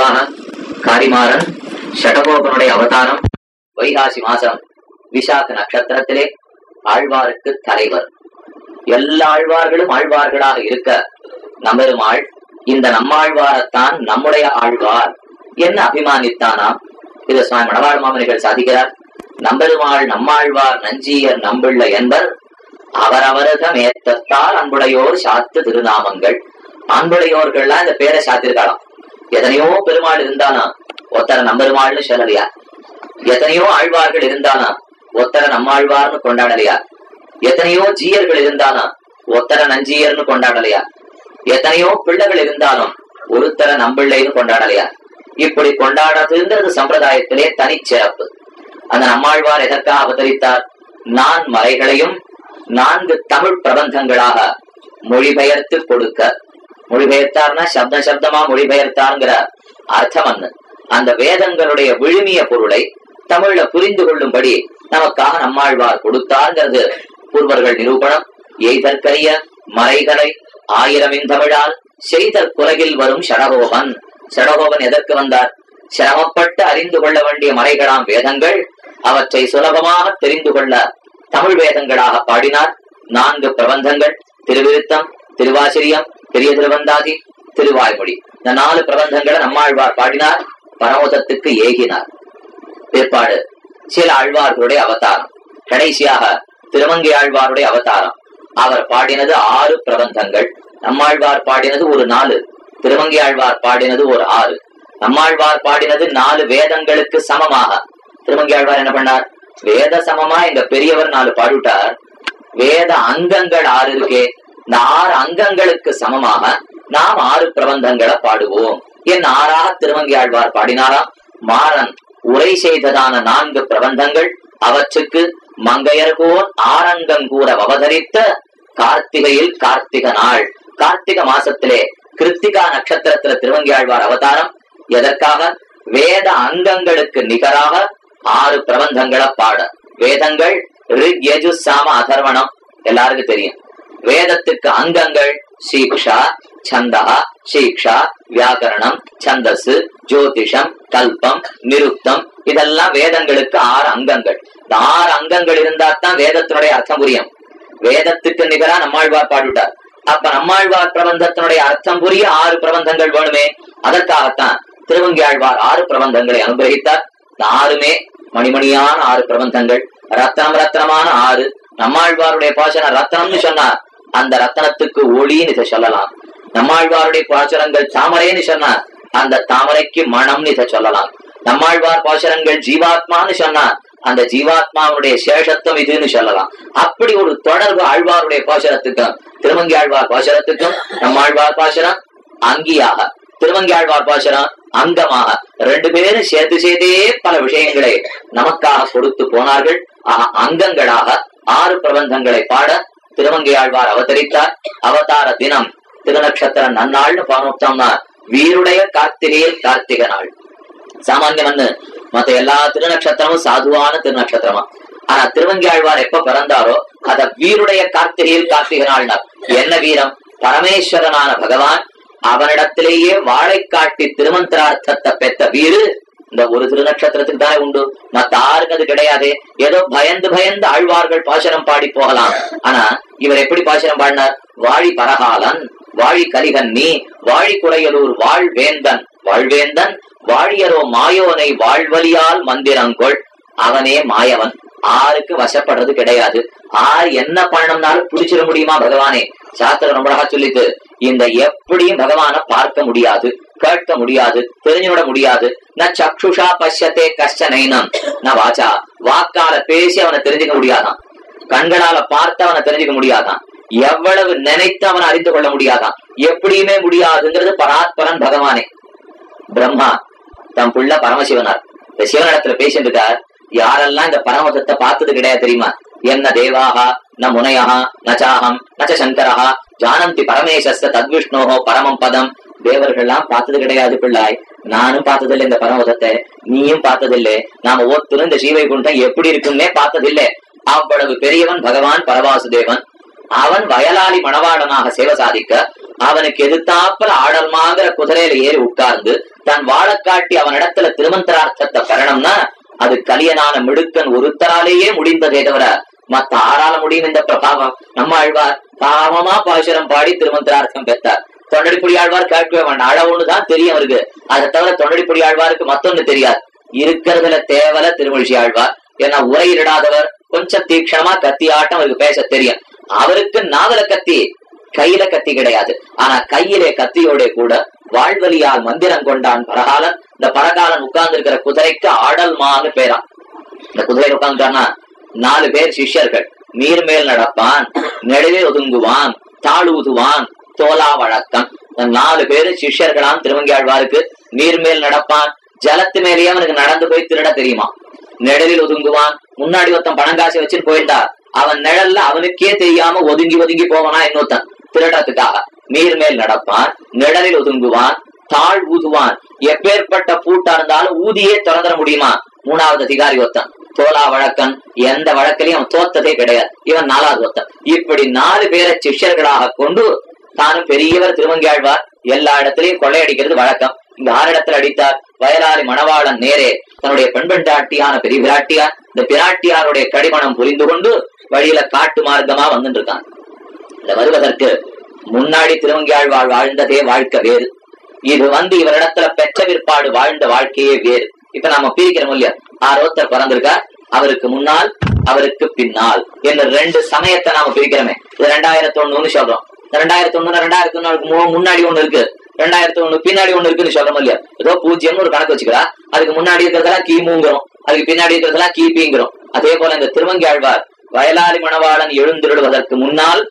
குறிப்பாக காரிமாறன் ஷடகோபனுடைய அவதாரம் வைகாசி மாசம் விசாக நட்சத்திரத்திலே ஆழ்வாருக்கு தலைவர். எல்லா ஆழ்வார்களும் ஆழ்வார்களாக இருக்க நம்பெருமாள் இந்த நம்மாழ்வாரத்தான் நம்முடைய ஆழ்வார். என்ன அபிமானித்தானாம் இது சுவாமி மணவாழ் மாமனிகள் சாதிக்கிறார். நம்பெருமாள் நம்மாழ்வார் நஞ்சியர் நம்பிள்ள என்பர் அவரவரதம் ஏத்தத்தால் அன்புடையோர் சாத்து திருநாமங்கள். அன்புடையோர்கள்லாம் இந்த பேரை சாத்திருக்கலாம் எத்தனையோ பெருமாள் இருந்தானா? ஒத்தரை நம்பெருமாள்னு சொல்லலையா? எத்தனையோ ஆழ்வார்கள் இருந்தானா? ஒத்தரை நம்மாழ்வார்னு கொண்டாடலையா? எத்தனையோ ஜீயர்கள் இருந்தானா? ஒத்தரை நஞ்சியர்னு கொண்டாடலையா? எத்தனையோ பிள்ளைகள் இருந்தாலும் ஒருத்தர நம்பிள்ளைன்னு கொண்டாடலையா? இப்படி கொண்டாடுறதுங்கிறது சம்பிரதாயத்திலே தனிச்சிறப்பு அந்த நம்மாழ்வார் எதற்காக அவதரித்தார்? நான் மறைகளையும் நான்கு தமிழ் பிரபந்தங்களாக மொழிபெயர்த்து கொடுக்க மொழிபெயர்த்தார்னா சப்தம் சப்தமா மொழிபெயர்த்தார்ங்கிற அர்த்தம் அன்னு அந்த வேதங்களுடைய விழுமிய பொருளை தமிழ்ல புரிந்து கொள்ளும்படி நமக்காக நம்மாழ்வார் கொடுத்தார்ங்கிறது பூர்வர்கள் நிரூபணம். எய்தற்கரிய மறைகளை ஆயிரமின் தமிழால் செய்தற் குலகில் வரும் சடகோபன். சடகோபன் எதற்கு வந்தார்? சிரமப்பட்டு அறிந்து கொள்ள வேண்டிய மறைகளாம் வேதங்கள் அவற்றை சுலபமாக தெரிந்து கொள்ள தமிழ் வேதங்களாக பாடினார். நான்கு பிரபந்தங்கள் திருவிருத்தம் திருவாசிரியம் பெரிய திருவந்தாதி திருவாய்மொழி. இந்த நாலு பிரபந்தங்களை நம்மாழ்வார் பாடினார் பரமதத்துக்கு ஏகினார். பிற்பாடு சில ஆழ்வார்களுடைய அவதாரம். கடைசியாக திருமங்கை ஆழ்வாருடைய அவதாரம். அவர் பாடினது ஆறு பிரபந்தங்கள். நம்மாழ்வார் பாடினது ஒரு நாலு. திருமங்கை ஆழ்வார் பாடினது ஒரு ஆறு. நம்மாழ்வார் பாடினது நாலு வேதங்களுக்கு சமமாக. திருமங்கை ஆழ்வார் என்ன பண்ணார்? வேத சமமா? எங்க பெரியவர் நாலு பாடிவிட்டார். வேத அங்கங்கள் ஆறு இருக்கே. இந்த ஆறு அங்கங்களுக்கு சமமாக நாம் ஆறு பிரபந்தங்களை பாடுவோம். என் ஆறாக திருவங்கியாழ்வார் ஆழ்வார் பாடினாராம். மாறன் உரை செய்ததான நான்கு பிரபந்தங்கள் அவற்றுக்கு மங்கையர்கோர் ஆரங்கம் கூட அவதரித்த கார்த்திகையில் கார்த்திக நாள். கார்த்திக மாசத்திலே கிருத்திகா நட்சத்திரத்துல திருவங்கியாழ்வார் அவதாரம். எதற்காக? வேத அங்கங்களுக்கு நிகராக ஆறு பிரபந்தங்களை பாட. வேதங்கள் ரிக் யஜு சாம அதர்வணம். எல்லாருக்கும் தெரியும். வேதத்துக்கு அங்கங்கள் சீக்ஷா சந்தா சீக்ஷா வியாக்கரணம் சந்தசு ஜோதிஷம் கல்பம் நிருத்தம் இதெல்லாம் வேதங்களுக்கு ஆறு அங்கங்கள். இந்த ஆறு அங்கங்கள் இருந்தா தான் வேதத்தினுடைய அர்த்தம் புரியும். வேதத்துக்கு நிகரா நம்மாழ்வார் பாடிவிட்டார். அப்ப நம்மாழ்வார் பிரபந்தத்தினுடைய அர்த்தம் புரிய ஆறு பிரபந்தங்கள் வேணுமே? அதற்காகத்தான் திருவங்கியாழ்வார் ஆறு பிரபந்தங்களை அனுகிரகித்தார். இந்த ஆறுமே மணிமணியான ஆறு பிரபந்தங்கள். ரத்னம் ரத்னமான ஆறு. நம்மாழ்வாருடைய பாசன ரத்னம்னு சொன்னார். அந்த ரத்தனத்துக்கு ஒளின்னு இதை சொல்லலாம். நம்மாழ்வாருடைய பாசுரங்கள் தாமரைன்னு சொன்னார் அந்த தாமரைக்கு மணம்னு இதை சொல்லலாம். நம்மாழ்வார் பாசுரங்கள் ஜீவாத்மான்னு சொன்னார் அந்த ஜீவாத்மாவுடைய சேஷத்துவம் இதுன்னு சொல்லலாம். அப்படி ஒரு தொடர்பு ஆழ்வாருடைய பாசுரத்துக்கும் திருமங்கி ஆழ்வார் பாசுரத்துக்கும் நம்மாழ்வார் பாசுரம் அங்கியாக திருமங்கி ஆழ்வார் பாசுரம் அங்கமாக ரெண்டு பேரும் சேர்த்து சேர்த்தே பல விஷயங்களை நமக்காக கொடுத்து போனார்கள். ஆக அங்கங்களாக ஆறு பிரபந்தங்களை பாட திருமங்கையாழ்வார் அவதரித்தார். அவதார தினம் திருநக்ஷத்திர நன்னாள்னு பார்த்தோம்னா வீருடைய கார்த்திகையில் கார்த்திக நாள். சாமான்யம்னு மத்த எல்லா திருநக்ஷத்திரமும் சாதுவான திருநக்ஷத்திரமா. ஆனா திருவங்கி ஆழ்வார் எப்ப பிறந்தாரோ அத வீருடைய கார்த்திகையில் கார்த்திக நாள்னார். என்ன வீரம்? பரமேஸ்வரனான பகவான் அவனிடத்திலேயே வாழை காட்டி திருமந்திரார்த்தத்தை பெற்ற வீரு இந்த ஒரு திருநட்சத்திரத்துக்கு தான் உண்டு. மத்த ஆருக்கு அது கிடையாது. ஏதோ பயந்து பயந்து ஆழ்வார்கள் பாசனம் பாடி போகலாம். ஆனா இவர் எப்படி பாசனம் பாடினார்? வாழி பரகாலன் வாழி கலிகன்னி வாழி குறையலூர் வாழ்வேந்தன் வாழ்வேந்தன் வாழியரோ மாயோனை வாழ்வழியால் மந்திரங்கொள் அவனே மாயவன். ஆருக்கு வசப்படுறது கிடையாது. ஆர் என்ன பண்ணணும்னாலும் பிடிச்சிட முடியுமா பகவானே? சாஸ்திரம் ரொம்ப அழகா சொல்லிட்டு இந்த எப்படியும் பகவான பார்க்க முடியாது. கேட்க முடியாது தெரிஞ்சுவிட முடியாது. ந சக்ஷுஷா பசியத்தே கஷ்ட நைனம் ந வாச்சா வாக்கால பேசி அவனை தெரிஞ்சுக்க முடியாதான். கண்களால பார்த்து அவனை தெரிஞ்சுக்க முடியாதான். எவ்வளவு நினைத்து அவனை அறிந்து கொள்ள முடியாதான். எப்படியுமே முடியாதுங்கிறது பராத்பரன் பகவானே. பிரம்மா தம் புள்ள பரமசிவனார். இந்த சிவனிடத்துல பேசிட்டு இருக்கார். யாரெல்லாம் இந்த பரமதத்தை பார்த்தது கிடையாது தெரியுமா? என்ன தேவாகா ந முனையா நச்சாகம் நச்ச சங்கரஹா ஜானந்தி பரமேசஸ்த தத்விஷ்ணோகோ பரமம் பதம். தேவர்கள்லாம் பார்த்தது கிடையாது பிள்ளாய். நானும் பார்த்ததில்லை இந்த பரமதத்தை நீயும் பார்த்ததில்லை. நாம ஒருத்தரும் இந்த ஸ்ரீவைகுண்டம் எப்படி இருக்குன்னே பார்த்ததில்லை. அவ்வளவு பெரியவன் பகவான் பரவாசுதேவன். அவன் வயலாளி மணவாளனாக சேவை சாதிக்க அவனுக்கு எதிர்த்தாப்பல ஆடல்மாங்கிற குதிரையில ஏறி உட்கார்ந்து தன் வாழ காட்டி அவனிடத்துல திருமந்திரார்த்தத்தை பெறணும்னா அது கலியனான மிடுக்கன் ஒருத்தராலேயே முடிந்ததே தவிர மத்த ஆறால முடியும் இந்த பிரபாவம். நம்ம ஆழ்வார் பாவமா பாசுரம் பாடி திருமந்திரார்த்தம் பெற்றார். தொண்டடிப்புடி ஆழ்வார் கேட்கவே வேண்டாம். அளவுன்னு தெரியும் அவருக்கு. அதை தவிர தொண்டடிப்புடி ஆழ்வாருக்கு மத்தொன்னு தெரியாது. இருக்கிறதுல தேவல திருமொழி ஆழ்வார். ஏன்னா உரையிடாதவர் கொஞ்சம் தீக்ஷணமா கத்தி ஆட்டம் அவருக்கு பேச தெரியும். அவருக்கு நாவல கத்தி கையில கத்தி கிடையாது. ஆனா கையிலே கத்தியோட கூட வாழ்வலியால் மந்திரம் கொண்டான் பரகாலன். இந்த பரகாலன் உட்கார்ந்து இருக்கிற குதிரைக்கு ஆடல்மான்னு பேரா இந்த குதிரை உட்கார்ந்துட்டான்னா நாலு பேர் சிஷ்யர்கள். நீர் மேல் நடப்பான் நெடுவே ஒதுங்குவான் தாழ் ஊதுவான் தோலா வழக்கம். நாலு பேரு சிஷ்யர்களாம் திருவங்கியாழ்வாருக்கு நீர்மேல் நடப்பான். ஜலத்து மேலேயே அவனுக்கு நடந்து போய் திருட தெரியுமா? நிழலில் ஒதுங்குவான். முன்னாடி ஒருத்தன் பணங்காசை வச்சுட்டு போயிருந்தா அவன் நிழல்ல அவனுக்கே தெரியாம ஒதுங்கி ஒதுங்கி போவானா இன்னொருத்தன்? திருடத்துக்காக. நீர் மேல் நடப்பான் நிழலில் ஒதுங்குவான் தாழ் ஊதுவான். எப்பேற்பட்ட பூட்டா இருந்தாலும் ஊதியே திறந்துட முடியுமா? மூணாவது அதிகாரி ஒருத்தன். தோலா வழக்கன். எந்த வழக்கிலையும் அவன் தோத்ததே கிடையாது. இவன் நாலாவது ஒருத்தன். இப்படி நாலு பேரை சிஷ்யர்களாக கொண்டு தானும் பெரியவர் திருவங்கியாழ்வார் எல்லா இடத்திலையும் கொள்ளையடிக்கிறது வழக்கம். இங்க ஆறு அடித்தார். வயலாரி மணவாளன் நேரே தன்னுடைய பெண்பெண்டாட்டியான பெரிய பிராட்டியார் இந்த பிராட்டியாருடைய கடிமணம் புரிந்து கொண்டு வழியில காட்டு மார்க்கமா வந்துட்டு இருக்கான் இந்த வருவதற்கு முன்னாடி திருவங்கியாழ்வாள் வாழ்ந்ததே வாழ்க்கை வேறு. இது வந்து இவரிடத்துல பெற்ற விற்பாடு வாழ்ந்த வாழ்க்கையே வேறு. இப்ப நாம பிரிக்கிறோம் இல்லையா? ஆரோத்தர் பிறந்திருக்கா அவருக்கு முன்னால் அவருக்கு பின்னால். என்ன ரெண்டு சமயத்தை நாம பிரிக்கிறோமே. இது ரெண்டாயிரத்தி ஒண்ணுன்னு சொல்றோம். இந்த ரெண்டாயிரத்தி ஒண்ணு ரெண்டாயிரத்தி ஒண்ணு முன்னாடி ஒண்ணு இருக்கு. ரெண்டாயிரத்தி ஒண்ணு பின்னாடி ஒண்ணு இருக்குன்னு சொல்றோம் இல்லையா? ஏதோ பூஜ்ஜியம்னு ஒரு கணக்கு வச்சுக்கிறா அதுக்கு முன்னாடி இருக்கிறதெல்லாம் கிமுங்கிறோம். அதுக்கு பின்னாடி இருக்கிறதெல்லாம் கிபிங்கிறோம். அதே போல இந்த திருவங்கி ஆழ்வார் வயலாளி மணவாளன் எழுந்திருடுவதற்கு முன்னால்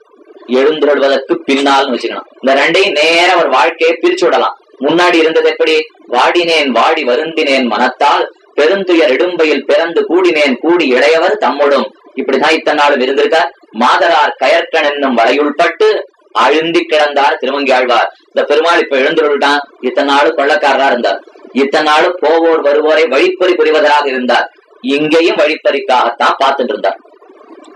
எழுந்திருடுவதற்கு பின்னால்னு வச்சுக்கணும். இந்த ரெண்டையும் நேர ஒரு வாழ்க்கையை பிரிச்சு விடலாம். முன்னாடி இருந்தது எப்படி? வாடினேன் வாடி வருந்தினேன் மனத்தால் பெருந்துயர் இடும்பையில் பிறந்து கூடினேன் கூடி இளையவர் தம்முடும். இப்படிதான் இத்தனை நாளும் இருந்திருக்கார் மாதரார் கயற்கன் என்னும் வலையுள்பட்டு அழுந்தி கிடந்தார் திருமங்கி ஆழ்வார். இந்த பெருமாள் இப்ப எழுந்துருட்டான் இத்தனை நாள் கொள்ளக்காரரா இருந்தார். இத்தனை நாள் போவோர் வருவோரை வழிப்பறி புரிவதாக இருந்தார். இங்கேயும் வழிப்பறிக்காகத்தான் பார்த்துட்டு இருந்தார்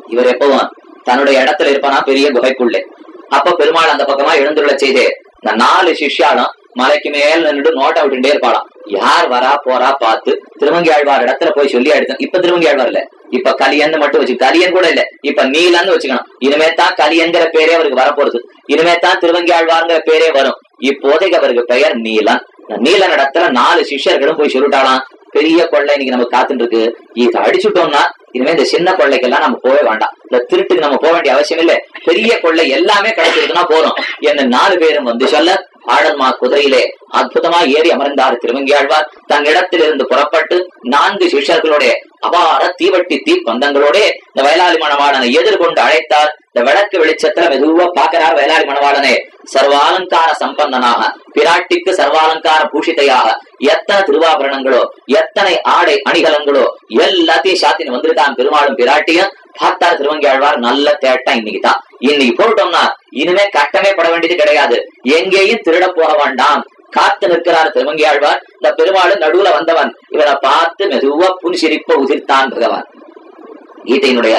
இவர் எப்பவும் தன்னுடைய இடத்துல இருப்பானா பெரிய குகைக்குள்ளே. அப்ப பெருமாள் அந்த பக்கமா எழுந்துள்ள செய்தே இந்த நாலு சிஷ்யாலும் மலைக்கு மேல் நின்று நோட்டை விட்டுட்டே இருப்பாளாம். யார் வரா போறா பார்த்து திருவங்கி ஆழ்வார் இடத்துல போய் சொல்லி எடுத்தேன் இப்ப திருவங்கி ஆழ்வார் இல்ல. இப்ப கலியன் மட்டும் வச்சு கலியன் கூட இல்ல. இப்ப நீலன்னு வச்சுக்கணும். இனிமே தான் கலியன்கிற பேரே அவருக்கு வரப்போறது. இனிமே தான் திருவங்கி ஆழ்வார்ங்கிற பேரே வரும். இப்போதைக்கு அவருக்கு பெயர் நீலன். நீல நீலன் இடத்துல நாலு சிஷ்யர்களும் போய் சொல்லிட்டாலாம் பெரிய கொள்ளை இன்னைக்கு நம்ம காத்துட்டு இருக்கு இதை அடிச்சுட்டோம்னா இனிமே இந்த சின்ன கொள்ளைக்கெல்லாம் நம்ம போக வேண்டாம். இந்த திருட்டுக்கு நம்ம போக வேண்டிய அவசியம் இல்ல. பெரிய கொள்ளை எல்லாமே கிடைச்சிருக்குன்னா போறோம் என்ன நாலு பேரும் வந்து சொல்ல ஆடன்மா குதிரையிலே அற்புதமா ஏறி அமர்ந்தார் திருவங்கியாழ்வார் தன் இடத்திலிருந்து புறப்பட்டு நான்கு சிஷ்யர்களோட அபார தீவட்டி தீப்பந்தங்களோட இந்த வயலாளி மணவாளனை எதிர்கொண்டு அழைத்தார். இந்த விளக்கு வெளிச்சத்துல மெதுவா பாக்கிறார் வயலாளி மணவாளனே. சர்வாலங்கார சம்பந்தனாக பிராட்டிக்கு சர்வாலங்கார பூஷிதையாக எத்தனை திருவாபரணங்களோ எத்தனை ஆடை அணிகலங்களோ எல்லாத்தையும் சாத்தின்னு வந்திருக்கான் பெருமாளும் பிராட்டியும். பார்த்தார் திருவங்கி ஆழ்வார் நல்ல தேட்டம் இன்னைக்கு தான் இன்னைக்கு போட்டோம்னா இனிமே கட்டமே பட வேண்டியது கிடையாது. எங்கேயும் திருட போக வேண்டாம். காத்து நிற்கிறார் திருவங்கி ஆழ்வார் இந்த பெருமாள் நடுவுல வந்தவன். இவரை பார்த்து மெதுவா புன்சிரிப்ப உதிர்த்தான் பகவான் கீதையினுடைய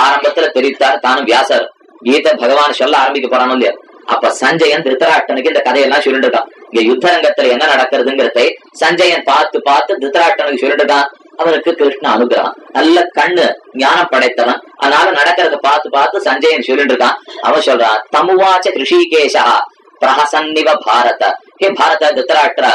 ஆரம்பத்துல தெரிவித்தார் தானும் வியாசர். கீதை பகவான் சொல்ல ஆரம்பிக்க போறானோ இல்லையா? அப்ப சஞ்சயன் திருத்தராட்டனுக்கு இந்த கதையெல்லாம் சொல்லிட்டு இருக்கான். இங்க யுத்தரங்கத்துல என்ன நடக்கிறதுங்கிறதை சஞ்சயன் பார்த்து பார்த்து திருத்தராட்டனுக்கு சொல்லிட்டு இருக்கான். அவனுக்கு கிருஷ்ண அனுகிரகம். நல்ல கண்ணு ஞானம் படைத்தவன் அதனால நடக்கிறத பார்த்து பார்த்து சஞ்சயன் சொல்லிட்டு இருக்கான் அவன் சொல்றான் தமுவாச்ச ரிஷிகேஷா பிரஹசன்னிவ பாரத. ஹே பாரத திருத்தராஷ்டிர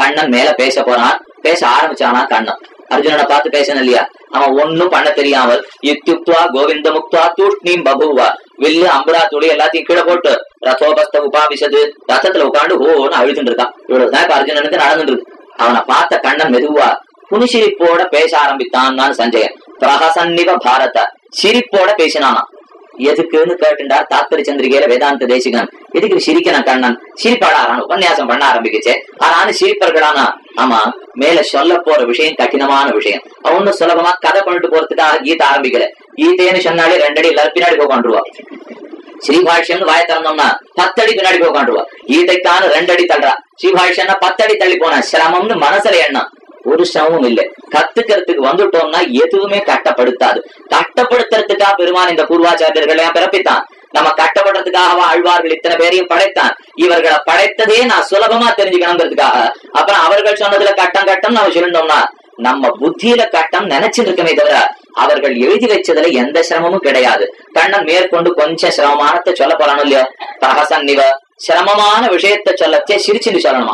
கண்ணன் மேல பேச போறான். பேச ஆரம்பிச்சானா கண்ணன். அர்ஜுனனை பார்த்து பேசணும் இல்லையா? அவன் ஒண்ணும் பண்ண தெரியாமல் இத்தியுக்துவா கோவிந்த முக்துவா தூஷ்ணீம் பபுவா. வில்லு அம்புரா துளி எல்லாத்தையும் கீழே போட்டு ரசோபஸ்த உபாவிசது. ரத்தத்துல உட்காந்து ஓன்னு அழுதுட்டு இருக்கான் இவ்வளவுதான் இப்ப அர்ஜுனனுக்கு நடந்துட்டு இருக்கு அவனை பார்த்த கண்ணன் மெதுவா புனிசிரிப்போட பேச ஆரம்பித்தான் சஞ்சயன். பிரகசன்னிவ பாரத. சிரிப்போட பேசினானா. எதுக்குன்னு கேட்டுண்டார் தாத்பரி சந்திரிகையில வேதாந்த தேசிகன். எதுக்கு சிரிக்கணும் கண்ணன்? சிரிப்பாடாரான் உபன்யாசம் பண்ண ஆரம்பிக்குச்சு. ஆனானு சிரிப்பர்களானா? ஆமா. மேல சொல்ல போற விஷயம் கடினமான விஷயம். அவனு சுலபமா கதை பண்ணிட்டு போறதுக்காக கீதை ஆரம்பிக்கல. கீதைன்னு சொன்னாலே ரெண்டடி எல்லாரும் பின்னாடி போய் ஸ்ரீபாஷ்யம்னு வாய திறந்தோம்னா பத்தடி பின்னாடி போய் உட்காந்துருவா கீதைக்கான ரெண்டடி தள்ளுறா. ஸ்ரீபாஷ்யம்னா பத்தடி தள்ளி போனா. சிரமம்னு மனசுல எண்ணம். ஒரு சிரமமும் இல்லை. கத்துக்கிறதுக்கு வந்துட்டோம்னா எதுவுமே கட்டப்படுத்தாது. கட்டப்படுத்துறதுக்கா பெருமான் இந்த பூர்வாச்சாரியர்கள் பிறப்பித்தான். நம்ம கட்டப்படுறதுக்காகவா ஆழ்வார்கள் இத்தனை பேரையும் படைத்தான். இவர்களை படைத்ததே நான் சுலபமா தெரிஞ்சுக்கணுங்கிறதுக்காக. அப்புறம் அவர்கள் சொன்னதுல கட்டம் கட்டம் நம்ம சொல்லணும்னா நம்ம புத்தியில கட்டம் நினைச்சிட்டு இருக்கமே தவிர அவர்கள் எழுதி வச்சதுல எந்த சிரமமும் கிடையாது. கண்ணன் மேற்கொண்டு கொஞ்சம் சிரமமானத்தை சொல்ல போறானோ இல்லையோ? பிரகசன்னிவ சிரமமான விஷயத்த சொல்லச்சே சிரிச்சுன்னு சொல்லணுமா?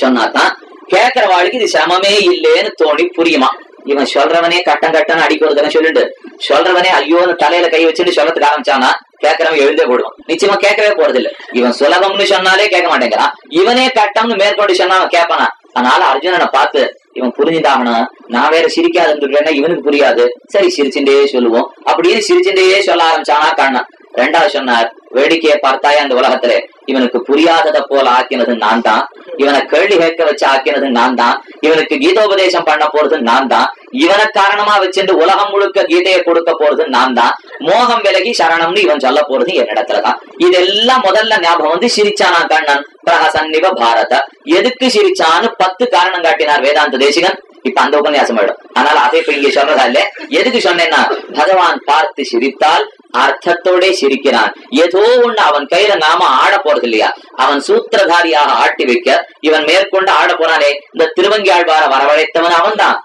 சொன்னாதான் கேக்குறவாளுக்கு இது சிரமமே இல்லைன்னு தோணி புரியுமா? இவன் சொல்றவனே கட்டம் கட்டம் அடிக்கிறதுன்னு சொல்லிட்டு சொல்றவனே ஐயோன்னு தலையில கை வச்சுட்டு சொல்லத்துக்கு ஆரம்பிச்சானா கேட்கறவன் எழுந்தே போடுவான். நிச்சயமா கேட்கவே போறதில்ல. இவன் சுலபம்னு சொன்னாலே கேட்க மாட்டேங்கிறான். இவனே கட்டம்னு மேற்கொண்டு சொன்னா அவன் கேட்பானா? அதனால அர்ஜுனனை பார்த்து இவன் புரிஞ்சுதாகணும் நான் வேற சிரிக்காது இருந்துட்டேன்னா இவனுக்கு புரியாது. சரி சிரிச்சுட்டே சொல்லுவோம். அப்படின்னு சிரிச்சுட்டே சொல்ல ஆரம்பிச்சானா கண்ணன். ரெண்டாவது சொன்னார் வேடிக்கையை பார்த்தாயா அந்த உலகத்துல? இவனுக்கு புரியாதத போல ஆக்கினது நான் தான். இவனை கேள்வி கேட்க வச்சு ஆக்கினது நான் தான். இவனுக்கு கீதோபதேசம் பண்ண போறது நான் தான். இவனை காரணமா வச்சுட்டு உலகம் முழுக்க கீதையை கொடுக்க போறது நான் தான். மோகம் விலகி சரணம்னு இவன் சொல்ல போறது என்னிடத்துலதான் இதெல்லாம் முதல்ல ஞாபகம் வந்து சிரிச்சானா கண்ணன். பிரகசன்னிவ பாரத. எதுக்கு சிரிச்சான்னு பத்து காரணம் காட்டினார் வேதாந்த தேசிகன். இப்ப அந்த உபன்யாசம் ஆயிடும். அதனால அதை இப்ப இங்க சொல்றதா இல்ல. எதுக்கு சொன்னேன்னா பகவான் பார்த்து சிரித்தால் அர்த்தத்தோட சிரிக்கிறான். ஏதோ ஒண்ணு அவன் கையில நாம ஆட போறது இல்லையா? அவன் சூத்திரதாரியாக ஆட்டி வைக்க இவன் மேற்கொண்டு ஆட போறானே. இந்த திருவங்கியாழ்வார வரவழைத்தவன் அவன் தான்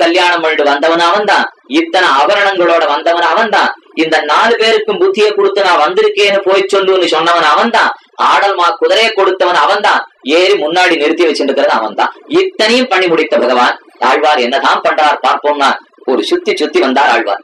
கல்யாணம் பண்ணிட்டு வந்தவன் அவன்தான். இத்தனை ஆபரணங்களோட வந்தவன் அவன்தான். இந்த நாலு பேருக்கும் புத்தியை கொடுத்து நான் வந்திருக்கேன்னு போய் சொல்லுன்னு சொன்னவன் அவன்தான். ஆடல் மா குதிரையை கொடுத்தவன் அவன்தான். ஏறி முன்னாடி நிறுத்தி வச்சிருக்கிறது அவன்தான். இத்தனையும் பண்ணி முடித்த பகவான் ஆழ்வார் என்னதான் பண்றார் பார்ப்போம்னா ஒரு சுத்தி சுத்தி வந்தார் ஆழ்வார்.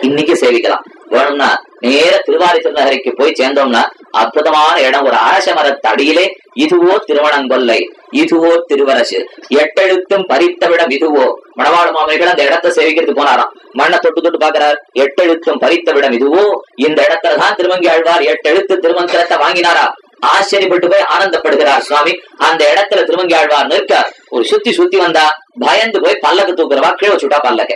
இன்னைக்கு சேவிக்கலாம். வேணும்னா நேர திருவாரி திருநகரைக்கு போய் சேர்ந்தோம்னா அற்புதமான இடம். ஒரு அரச மரத்தடியிலே இதுவோ திருவனங்கொல்லை இதுவோ திருவரசு. எட்டெழுத்தும் பறித்தவிடம் இதுவோ. மணவாள மாமனிகள் அந்த இடத்தை சேவிக்கிறதுக்கு போனாராம். மண்ணை தொட்டு தொட்டு பாக்குறார் எட்டெழுத்தும் பறித்தவிடம் இதுவோ. இந்த இடத்துலதான் திருமங்கி ஆழ்வார் எட்டெழுத்து திருமந்திரத்தை வாங்கினாரா? ஆச்சரியப்பட்டு போய் ஆனந்தப்படுகிறார் சுவாமி. அந்த இடத்துல திருவங்கி ஆழ்வார் நிற்க ஒரு சுத்தி சுத்தி வந்தா பயந்து போய் பல்லக்கு தூக்குறவா கீழே வச்சுட்டா பல்லக்க.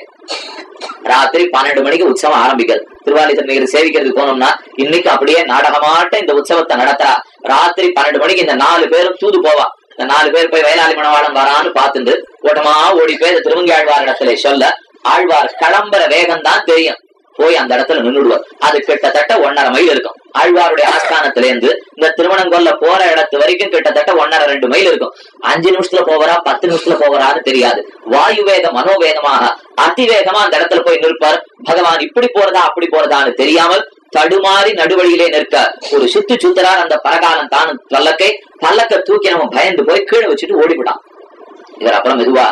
ராத்திரி பன்னெண்டு மணிக்கு உற்சவம் ஆரம்பிக்கிறது. திருவாலி திருநகர் சேவிக்கிறதுக்கு போனோம்னா இன்னைக்கு அப்படியே நாடகமாட்ட இந்த உற்சவத்தை நடத்துறா. ராத்திரி பன்னெண்டு மணிக்கு இந்த நாலு பேரும் தூது போவா. இந்த நாலு பேர் போய் வயலாளி மணவாளம் வரான்னு பார்த்துட்டு ஓட்டமா ஓடி போய் இந்த திருவங்கி ஆழ்வார் இடத்துல சொல்ல ஆழ்வார் கிளம்புற வேகம் தான் தெரியும். போய் அந்த இடத்துல நின்றுடுவார் அது கிட்டத்தட்ட ஒன்னரை மைல் இருக்கும். ஆழ்வாருடைய ஆஸ்தானத்துல இருந்து இந்த திருவனங்கொல்ல போற இடத்து வரைக்கும் கிட்டத்தட்ட ஒன்னரை ரெண்டு மைல் இருக்கும். அஞ்சு நிமிஷத்துல போவரா பத்து நிமிஷத்துல போவரான்னு தெரியாது. வாயு வேகம் மனோவேகமாக அதிவேகமா அந்த இடத்துல போய் நிற்பார். பகவான் இப்படி போறதா அப்படி போறதான்னு தெரியாமல் தடுமாறி நடுவழியிலே நிற்க ஒரு சுத்து சுத்தரார் அந்த பரகாலம் தான் பல்லக்கை பல்லக்க தூக்கி நம்ம பயந்து போய் கீழே வச்சுட்டு ஓடிவிட்டான். இவர் அப்புறம் மெதுவா